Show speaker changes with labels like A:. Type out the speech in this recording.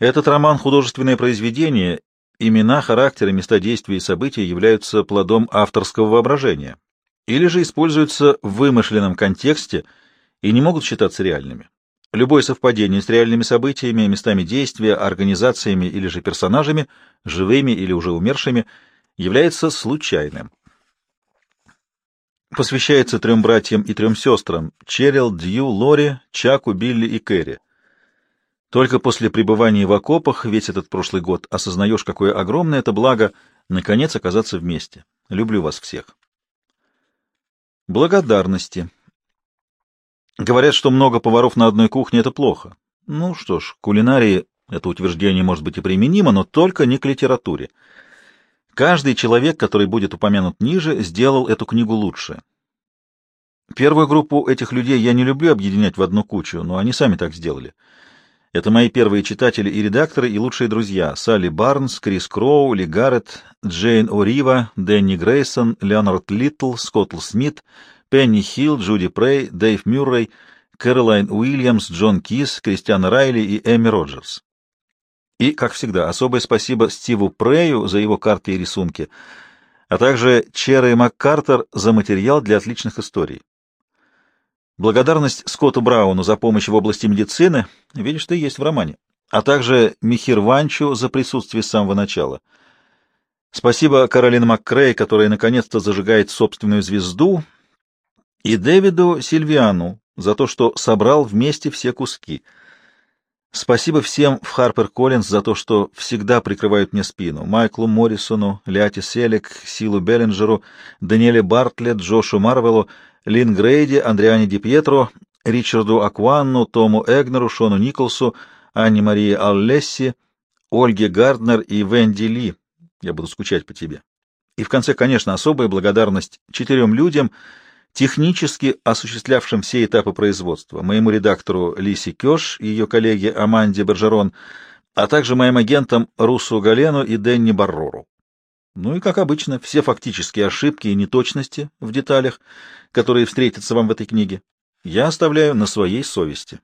A: Этот роман — художественное произведение, имена, характеры, места действия и события являются плодом авторского воображения или же используются в вымышленном контексте и не могут считаться реальными. Любое совпадение с реальными событиями, местами действия, организациями или же персонажами, живыми или уже умершими, является случайным. Посвящается трем братьям и трем сестрам — Черил, Дью, Лори, Чаку, Билли и Кэрри. Только после пребывания в окопах весь этот прошлый год осознаешь, какое огромное это благо наконец оказаться вместе. Люблю вас всех. Благодарности. Говорят, что много поваров на одной кухне — это плохо. Ну что ж, кулинарии это утверждение может быть и применимо, но только не к литературе. Каждый человек, который будет упомянут ниже, сделал эту книгу лучше. Первую группу этих людей я не люблю объединять в одну кучу, но они сами так сделали. Это мои первые читатели и редакторы, и лучшие друзья — Салли Барнс, Крис Кроу, Ли Гарретт, Джейн О'Рива, Дэнни Грейсон, Леонард Литтл, Скотт Смит — Пенни Хилл, Джуди Прей, Дэйв Мюррей, Кэролайн Уильямс, Джон Кис, Кристиан Райли и Эми Роджерс. И, как всегда, особое спасибо Стиву Прею за его карты и рисунки, а также Черри МакКартер за материал для отличных историй. Благодарность Скотту Брауну за помощь в области медицины, видишь, ты есть в романе, а также Михир Ванчу за присутствие с самого начала. Спасибо Каролин МакКрей, которая наконец-то зажигает собственную звезду — и Дэвиду Сильвиану за то, что собрал вместе все куски. Спасибо всем в Харпер Коллинз за то, что всегда прикрывают мне спину. Майклу Моррисону, Ляти Селек, Силу Беллинджеру, Даниэле Бартлет, Джошу Марвелу, Лин Грейди, Андриане Ди Пьетро, Ричарду Акванну, Тому Эгнеру, Шону Николсу, Анне Марии Аллесси, Ольге Гарднер и Венди Ли. Я буду скучать по тебе. И в конце, конечно, особая благодарность четырем людям — технически осуществлявшим все этапы производства, моему редактору Лисе Кёш и ее коллеге Аманде Бержерон, а также моим агентам Русу Галену и Денни Баррору. Ну и, как обычно, все фактические ошибки и неточности в деталях, которые встретятся вам в этой книге, я оставляю на своей совести.